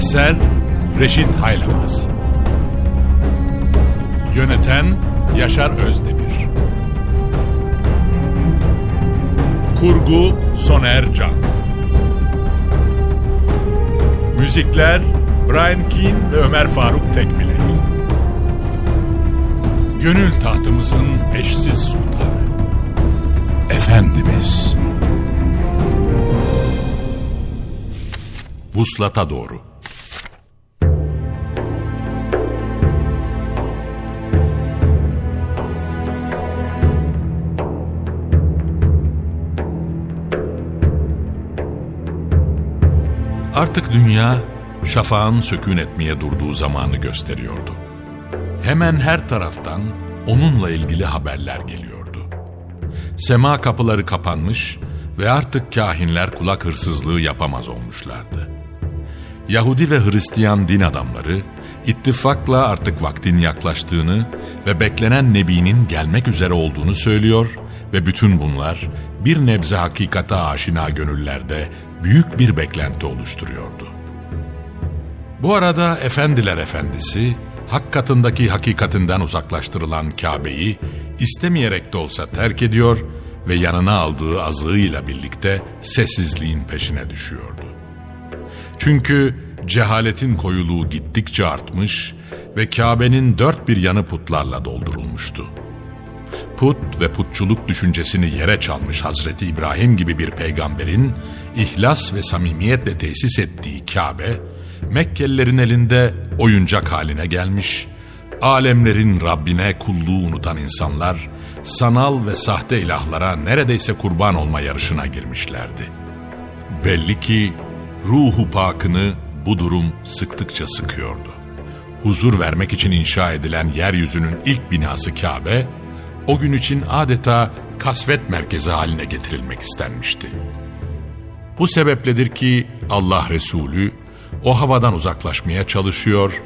Eser Reşit Haylamaz. Yöneten Yaşar Özdemir. Kurgu Soner Can. Müzikler Brian Keane ve Ömer Faruk Tekbilek. Gönül tahtımızın eşsiz sultanı. Efendimiz. Vuslata doğru Artık dünya şafağın sökün etmeye durduğu zamanı gösteriyordu. Hemen her taraftan onunla ilgili haberler geliyordu. Sema kapıları kapanmış ve artık kahinler kulak hırsızlığı yapamaz olmuşlardı. Yahudi ve Hristiyan din adamları ittifakla artık vaktin yaklaştığını ve beklenen Nebi'nin gelmek üzere olduğunu söylüyor ve bütün bunlar bir nebze hakikate aşina gönüllerde büyük bir beklenti oluşturuyordu. Bu arada Efendiler Efendisi, hak katındaki hakikatinden uzaklaştırılan Kabe'yi istemeyerek de olsa terk ediyor ve yanına aldığı azığıyla birlikte sessizliğin peşine düşüyordu. Çünkü cehaletin koyuluğu gittikçe artmış ve Kabe'nin dört bir yanı putlarla doldurulmuştu. Put ve putçuluk düşüncesini yere çalmış Hazreti İbrahim gibi bir peygamberin ihlas ve samimiyetle tesis ettiği Kabe, Mekkelilerin elinde oyuncak haline gelmiş, alemlerin Rabbine kulluğu unutan insanlar, sanal ve sahte ilahlara neredeyse kurban olma yarışına girmişlerdi. Belli ki ruhu pakını bu durum sıktıkça sıkıyordu. Huzur vermek için inşa edilen yeryüzünün ilk binası Kabe, o gün için adeta kasvet merkezi haline getirilmek istenmişti. Bu sebepledir ki Allah Resulü o havadan uzaklaşmaya çalışıyor,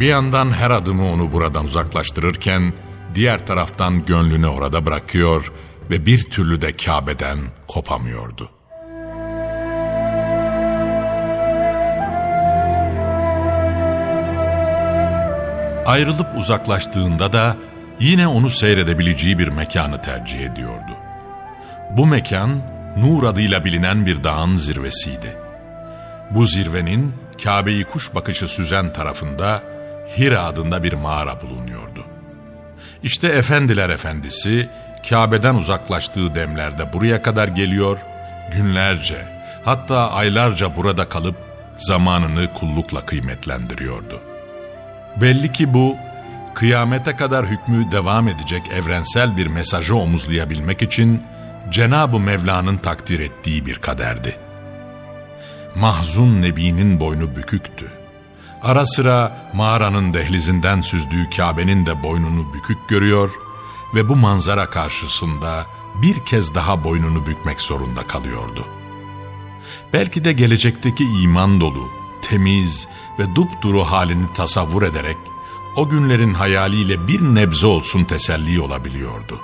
bir yandan her adımı onu buradan uzaklaştırırken diğer taraftan gönlünü orada bırakıyor ve bir türlü de Kabe'den kopamıyordu. Ayrılıp uzaklaştığında da yine onu seyredebileceği bir mekanı tercih ediyordu. Bu mekan Nur adıyla bilinen bir dağın zirvesiydi. Bu zirvenin Kabe'yi kuş bakışı süzen tarafında Hira adında bir mağara bulunuyordu. İşte Efendiler Efendisi Kabe'den uzaklaştığı demlerde buraya kadar geliyor, günlerce hatta aylarca burada kalıp zamanını kullukla kıymetlendiriyordu. Belli ki bu kıyamete kadar hükmü devam edecek evrensel bir mesajı omuzlayabilmek için Cenab-ı Mevla'nın takdir ettiği bir kaderdi. Mahzun Nebi'nin boynu büküktü. Ara sıra mağaranın dehlizinden süzdüğü Kabe'nin de boynunu bükük görüyor ve bu manzara karşısında bir kez daha boynunu bükmek zorunda kalıyordu. Belki de gelecekteki iman dolu, temiz ve dupduru halini tasavvur ederek o günlerin hayaliyle bir nebze olsun teselli olabiliyordu.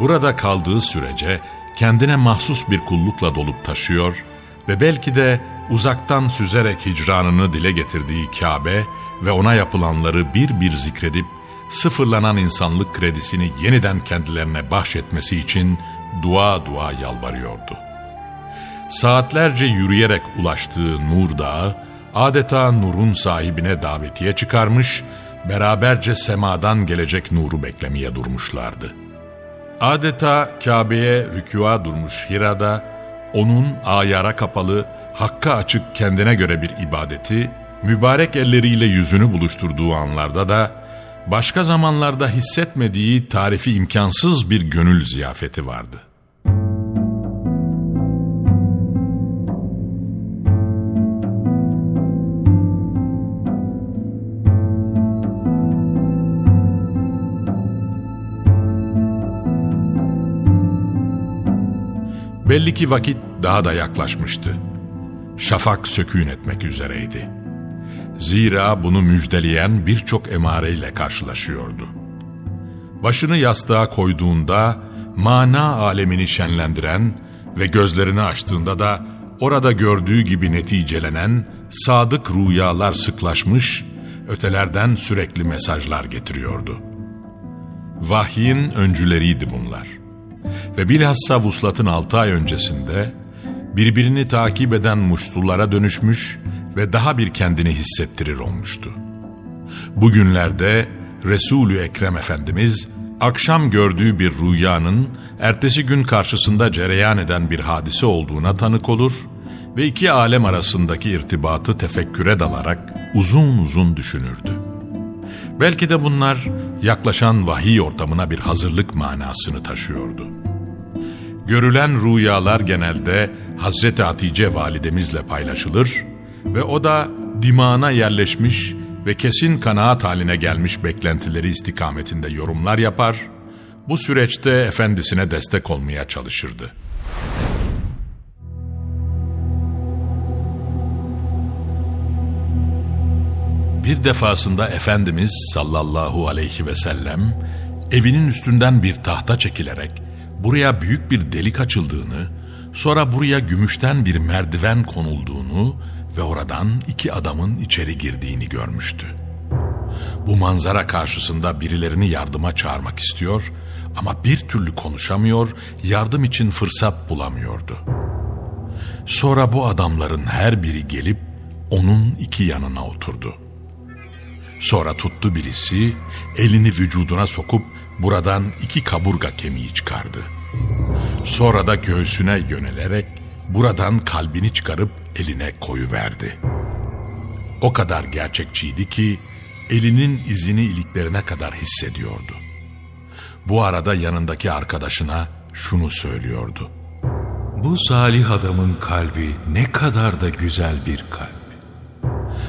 Burada kaldığı sürece kendine mahsus bir kullukla dolup taşıyor ve belki de uzaktan süzerek hicranını dile getirdiği Kabe ve ona yapılanları bir bir zikredip sıfırlanan insanlık kredisini yeniden kendilerine bahşetmesi için dua dua yalvarıyordu. Saatlerce yürüyerek ulaştığı Nur Dağı adeta nurun sahibine davetiye çıkarmış, beraberce semadan gelecek nuru beklemeye durmuşlardı. Adeta Kabe'ye rükûa durmuş Hira'da, onun ayara kapalı, hakka açık kendine göre bir ibadeti, mübarek elleriyle yüzünü buluşturduğu anlarda da, başka zamanlarda hissetmediği tarifi imkansız bir gönül ziyafeti vardı. Belli ki vakit daha da yaklaşmıştı. Şafak sökün etmek üzereydi. Zira bunu müjdeleyen birçok emareyle karşılaşıyordu. Başını yastığa koyduğunda mana alemini şenlendiren ve gözlerini açtığında da orada gördüğü gibi neticelenen sadık rüyalar sıklaşmış, ötelerden sürekli mesajlar getiriyordu. Vahyin öncüleriydi bunlar. Ve bilhassa vuslatın altı ay öncesinde birbirini takip eden muştulara dönüşmüş ve daha bir kendini hissettirir olmuştu. Bugünlerde Resulü Ekrem Efendimiz akşam gördüğü bir rüyanın ertesi gün karşısında cereyan eden bir hadise olduğuna tanık olur ve iki alem arasındaki irtibatı tefekküre dalarak uzun uzun düşünürdü. Belki de bunlar yaklaşan vahiy ortamına bir hazırlık manasını taşıyordu. Görülen rüyalar genelde Hazreti Hatice validemizle paylaşılır ve o da dimağına yerleşmiş ve kesin kanaat haline gelmiş beklentileri istikametinde yorumlar yapar, bu süreçte efendisine destek olmaya çalışırdı. Bir defasında Efendimiz sallallahu aleyhi ve sellem evinin üstünden bir tahta çekilerek buraya büyük bir delik açıldığını, sonra buraya gümüşten bir merdiven konulduğunu ve oradan iki adamın içeri girdiğini görmüştü. Bu manzara karşısında birilerini yardıma çağırmak istiyor ama bir türlü konuşamıyor, yardım için fırsat bulamıyordu. Sonra bu adamların her biri gelip onun iki yanına oturdu. Sonra tuttu birisi, elini vücuduna sokup buradan iki kaburga kemiği çıkardı. Sonra da göğsüne yönelerek buradan kalbini çıkarıp eline koyu verdi. O kadar gerçekçiydi ki elinin izini iliklerine kadar hissediyordu. Bu arada yanındaki arkadaşına şunu söylüyordu. Bu salih adamın kalbi ne kadar da güzel bir kalp.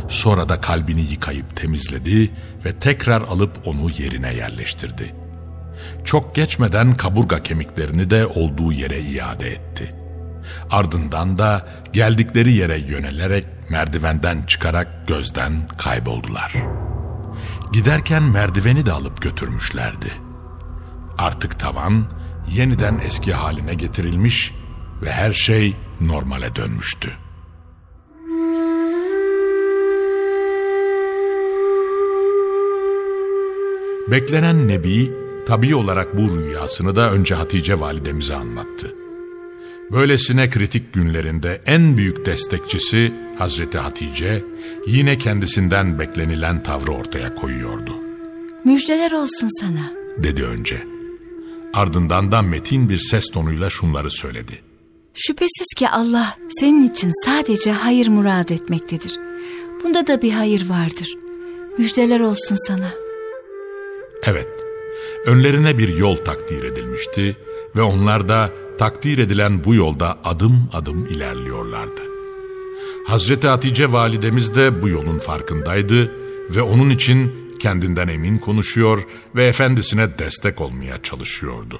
Sonra da kalbini yıkayıp temizledi ve tekrar alıp onu yerine yerleştirdi. Çok geçmeden kaburga kemiklerini de olduğu yere iade etti. Ardından da geldikleri yere yönelerek merdivenden çıkarak gözden kayboldular. Giderken merdiveni de alıp götürmüşlerdi. Artık tavan yeniden eski haline getirilmiş ve her şey normale dönmüştü. Beklenen Nebi tabii olarak bu rüyasını da önce Hatice validemize anlattı. Böylesine kritik günlerinde en büyük destekçisi Hazreti Hatice yine kendisinden beklenilen tavrı ortaya koyuyordu. Müjdeler olsun sana. Dedi önce. Ardından da metin bir ses tonuyla şunları söyledi. Şüphesiz ki Allah senin için sadece hayır murad etmektedir. Bunda da bir hayır vardır. Müjdeler olsun sana. Evet, önlerine bir yol takdir edilmişti ve onlar da takdir edilen bu yolda adım adım ilerliyorlardı. Hazreti Hatice validemiz de bu yolun farkındaydı ve onun için kendinden emin konuşuyor ve efendisine destek olmaya çalışıyordu.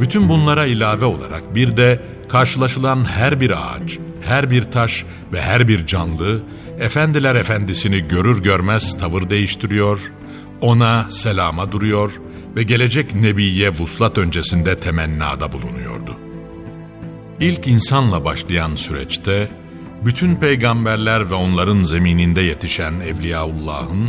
Bütün bunlara ilave olarak bir de karşılaşılan her bir ağaç, her bir taş ve her bir canlı efendiler efendisini görür görmez tavır değiştiriyor, ona selama duruyor ve gelecek Nebiye vuslat öncesinde temennada bulunuyordu. İlk insanla başlayan süreçte bütün peygamberler ve onların zemininde yetişen Evliyaullah'ın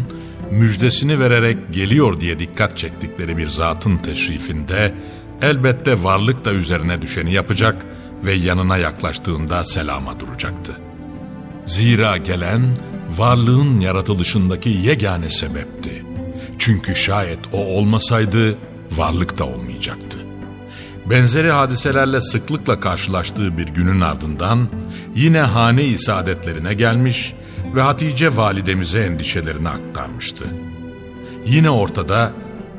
müjdesini vererek geliyor diye dikkat çektikleri bir zatın teşrifinde elbette varlık da üzerine düşeni yapacak ve yanına yaklaştığında selama duracaktı. Zira gelen varlığın yaratılışındaki yegane sebepti. Çünkü şayet o olmasaydı varlık da olmayacaktı. Benzeri hadiselerle sıklıkla karşılaştığı bir günün ardından yine hane-i gelmiş ve Hatice validemize endişelerini aktarmıştı. Yine ortada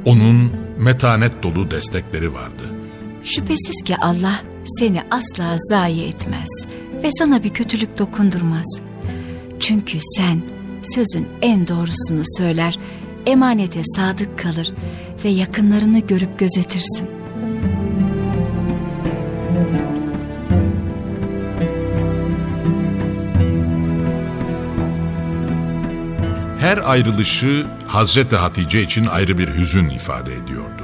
onun metanet dolu destekleri vardı. Şüphesiz ki Allah seni asla zayi etmez ve sana bir kötülük dokundurmaz. Çünkü sen sözün en doğrusunu söyler, emanete sadık kalır ve yakınlarını görüp gözetirsin. Her ayrılışı Hazreti Hatice için ayrı bir hüzün ifade ediyordu.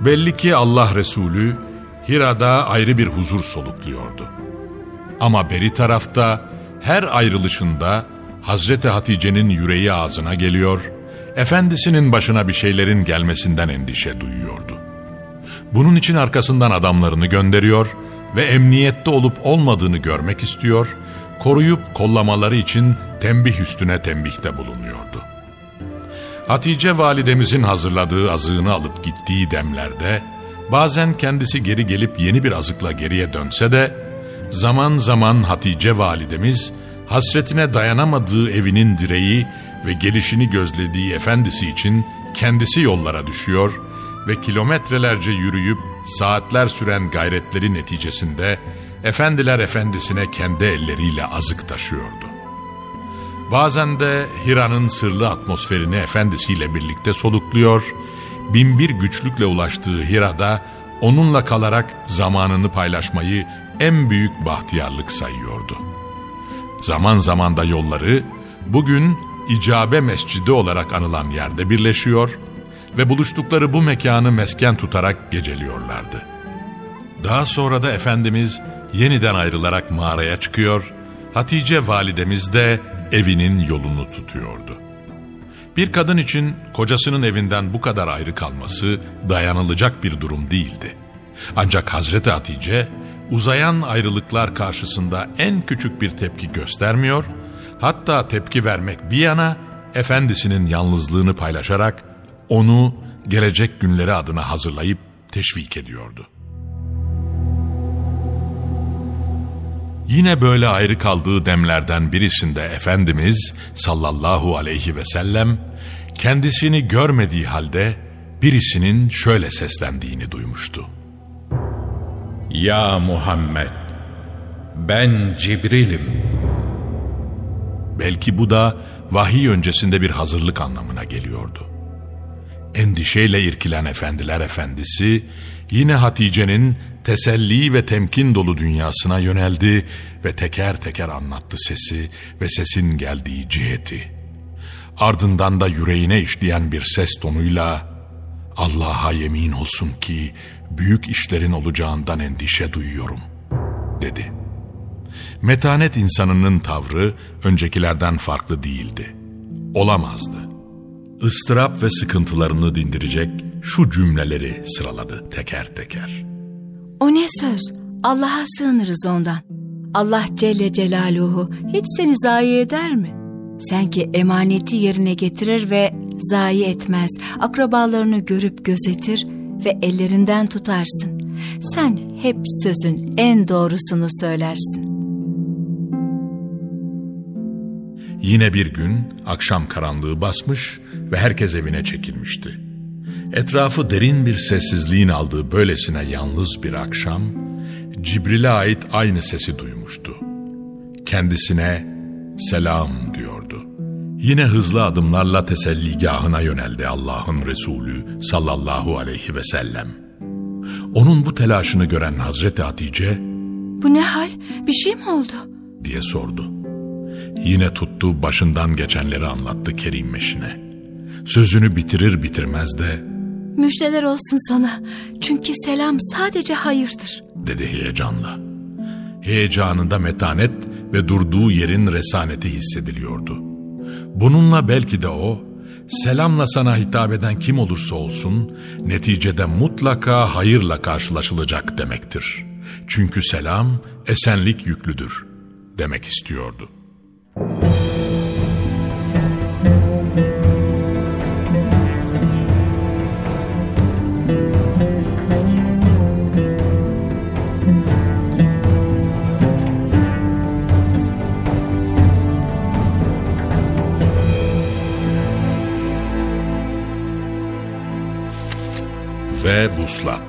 Belli ki Allah Resulü Hira'da ayrı bir huzur solukluyordu. Ama beri tarafta her ayrılışında Hazreti Hatice'nin yüreği ağzına geliyor, efendisinin başına bir şeylerin gelmesinden endişe duyuyordu. Bunun için arkasından adamlarını gönderiyor ve emniyette olup olmadığını görmek istiyor, koruyup kollamaları için tembih üstüne tembihte bulunuyordu. Hatice validemizin hazırladığı azığını alıp gittiği demlerde, bazen kendisi geri gelip yeni bir azıkla geriye dönse de, zaman zaman Hatice validemiz, hasretine dayanamadığı evinin direği ve gelişini gözlediği efendisi için kendisi yollara düşüyor ve kilometrelerce yürüyüp saatler süren gayretleri neticesinde efendiler efendisine kendi elleriyle azık taşıyordu. Bazen de Hira'nın sırlı atmosferini efendisiyle birlikte solukluyor, binbir güçlükle ulaştığı Hira'da onunla kalarak zamanını paylaşmayı en büyük bahtiyarlık sayıyordu. Zaman zaman da yolları bugün İcabe Mescidi olarak anılan yerde birleşiyor ve buluştukları bu mekanı mesken tutarak geceliyorlardı. Daha sonra da Efendimiz yeniden ayrılarak mağaraya çıkıyor, Hatice validemiz de evinin yolunu tutuyordu. Bir kadın için kocasının evinden bu kadar ayrı kalması dayanılacak bir durum değildi. Ancak Hazreti Hatice uzayan ayrılıklar karşısında en küçük bir tepki göstermiyor, hatta tepki vermek bir yana efendisinin yalnızlığını paylaşarak onu gelecek günleri adına hazırlayıp teşvik ediyordu. Yine böyle ayrı kaldığı demlerden birisinde Efendimiz sallallahu aleyhi ve sellem kendisini görmediği halde birisinin şöyle seslendiğini duymuştu. Ya Muhammed, ben Cibril'im. Belki bu da vahiy öncesinde bir hazırlık anlamına geliyordu. Endişeyle irkilen efendiler efendisi yine Hatice'nin teselli ve temkin dolu dünyasına yöneldi ve teker teker anlattı sesi ve sesin geldiği ciheti. Ardından da yüreğine işleyen bir ses tonuyla Allah'a yemin olsun ki büyük işlerin olacağından endişe duyuyorum dedi. Metanet insanının tavrı öncekilerden farklı değildi. Olamazdı. Istırap ve sıkıntılarını dindirecek şu cümleleri sıraladı teker teker. O ne söz? Allah'a sığınırız ondan. Allah Celle Celaluhu hiç seni zayi eder mi? Sen ki emaneti yerine getirir ve zayi etmez. Akrabalarını görüp gözetir ve ellerinden tutarsın. Sen hep sözün en doğrusunu söylersin. Yine bir gün akşam karanlığı basmış ve herkes evine çekilmişti. Etrafı derin bir sessizliğin aldığı böylesine yalnız bir akşam, Cibril'e ait aynı sesi duymuştu. Kendisine selam diyordu. Yine hızlı adımlarla teselligahına yöneldi Allah'ın Resulü sallallahu aleyhi ve sellem. Onun bu telaşını gören Hazreti Hatice, ''Bu ne hal? Bir şey mi oldu?'' diye sordu. Yine tuttu başından geçenleri anlattı Kerim Meşin'e. Sözünü bitirir bitirmez de Müjdeler olsun sana. Çünkü selam sadece hayırdır. Dedi heyecanla. Heyecanında metanet ve durduğu yerin resaneti hissediliyordu. Bununla belki de o, selamla sana hitap eden kim olursa olsun, neticede mutlaka hayırla karşılaşılacak demektir. Çünkü selam esenlik yüklüdür demek istiyordu. Ve Vuslat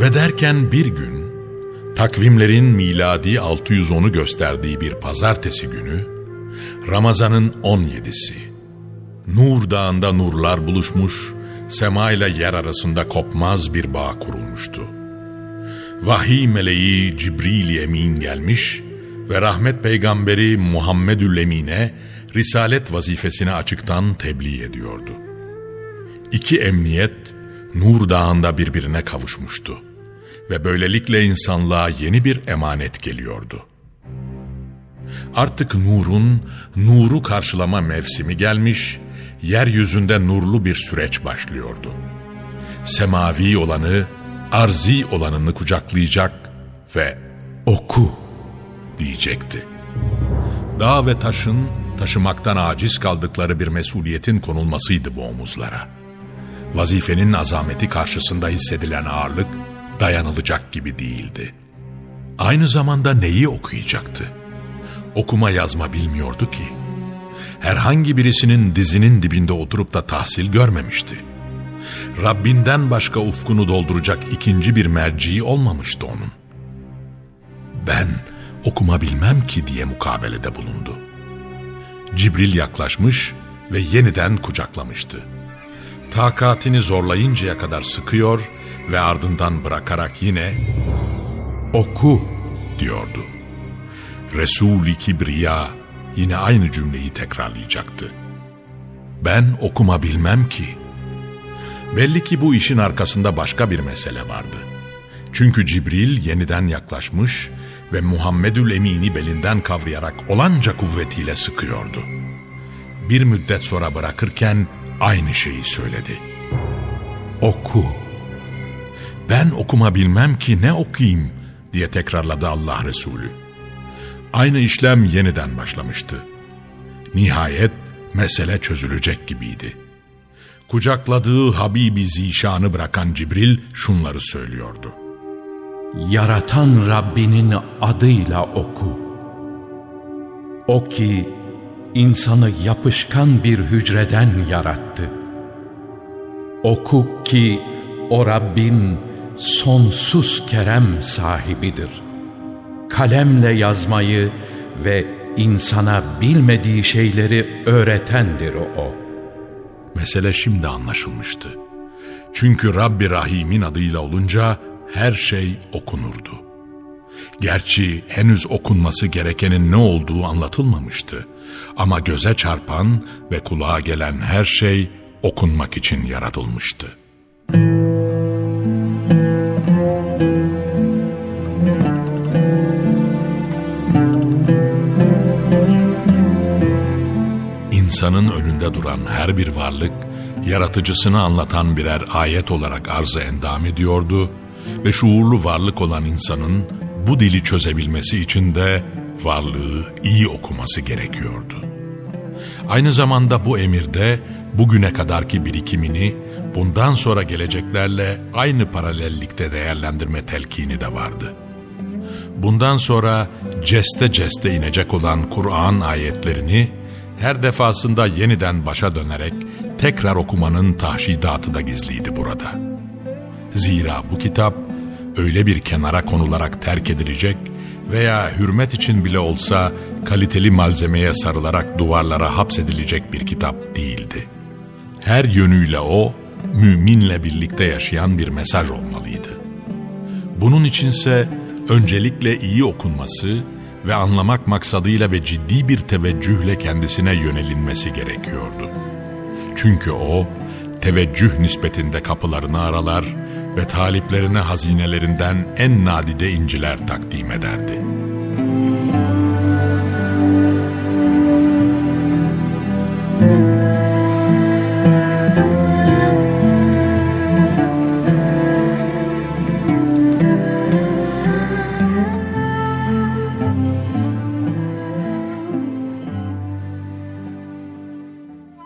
Ve derken bir gün takvimlerin miladi 610'u gösterdiği bir pazartesi günü Ramazan'ın 17'si. Nur Dağı'nda nurlar buluşmuş, sema ile yer arasında kopmaz bir bağ kurulmuştu. Vahiy meleği Cibril Emin gelmiş ve rahmet peygamberi Muhammedül Emin'e risalet vazifesini açıktan tebliğ ediyordu. İki emniyet Nur Dağı'nda birbirine kavuşmuştu ve böylelikle insanlığa yeni bir emanet geliyordu. Artık nurun, nuru karşılama mevsimi gelmiş, yeryüzünde nurlu bir süreç başlıyordu. Semavi olanı, arzi olanını kucaklayacak ve oku diyecekti. Dağ ve taşın taşımaktan aciz kaldıkları bir mesuliyetin konulmasıydı bu omuzlara. Vazifenin azameti karşısında hissedilen ağırlık dayanılacak gibi değildi. Aynı zamanda neyi okuyacaktı? Okuma yazma bilmiyordu ki. Herhangi birisinin dizinin dibinde oturup da tahsil görmemişti. Rabbinden başka ufkunu dolduracak ikinci bir merciği olmamıştı onun. Ben okuma bilmem ki diye mukabelede bulundu. Cibril yaklaşmış ve yeniden kucaklamıştı. Takatini zorlayıncaya kadar sıkıyor ve ardından bırakarak yine oku diyordu. Resul-i Kibriya yine aynı cümleyi tekrarlayacaktı. Ben okuma bilmem ki. Belli ki bu işin arkasında başka bir mesele vardı. Çünkü Cibril yeniden yaklaşmış ve Muhammedül Emin'i belinden kavrayarak olanca kuvvetiyle sıkıyordu. Bir müddet sonra bırakırken aynı şeyi söyledi. Oku. Ben okuma bilmem ki ne okuyayım diye tekrarladı Allah Resulü. Aynı işlem yeniden başlamıştı. Nihayet mesele çözülecek gibiydi. Kucakladığı Habibi Zişan'ı bırakan Cibril şunları söylüyordu. Yaratan Rabbinin adıyla oku. O ki insanı yapışkan bir hücreden yarattı. Oku ki o Rabbin sonsuz kerem sahibidir. Kalemle yazmayı ve insana bilmediği şeyleri öğretendir o. Mesele şimdi anlaşılmıştı. Çünkü Rabbi Rahim'in adıyla olunca her şey okunurdu. Gerçi henüz okunması gerekenin ne olduğu anlatılmamıştı. Ama göze çarpan ve kulağa gelen her şey okunmak için yaratılmıştı. İnsanın önünde duran her bir varlık, yaratıcısını anlatan birer ayet olarak arzı endam ediyordu ve şuurlu varlık olan insanın bu dili çözebilmesi için de varlığı iyi okuması gerekiyordu. Aynı zamanda bu emirde bugüne kadarki birikimini bundan sonra geleceklerle aynı paralellikte değerlendirme telkini de vardı. Bundan sonra ceste ceste inecek olan Kur'an ayetlerini her defasında yeniden başa dönerek tekrar okumanın tahşidatı da gizliydi burada. Zira bu kitap öyle bir kenara konularak terk edilecek veya hürmet için bile olsa kaliteli malzemeye sarılarak duvarlara hapsedilecek bir kitap değildi. Her yönüyle o, müminle birlikte yaşayan bir mesaj olmalıydı. Bunun içinse öncelikle iyi okunması ve anlamak maksadıyla ve ciddi bir teveccühle kendisine yönelinmesi gerekiyordu. Çünkü o, teveccüh nispetinde kapılarını aralar ve taliplerine hazinelerinden en nadide inciler takdim ederdi.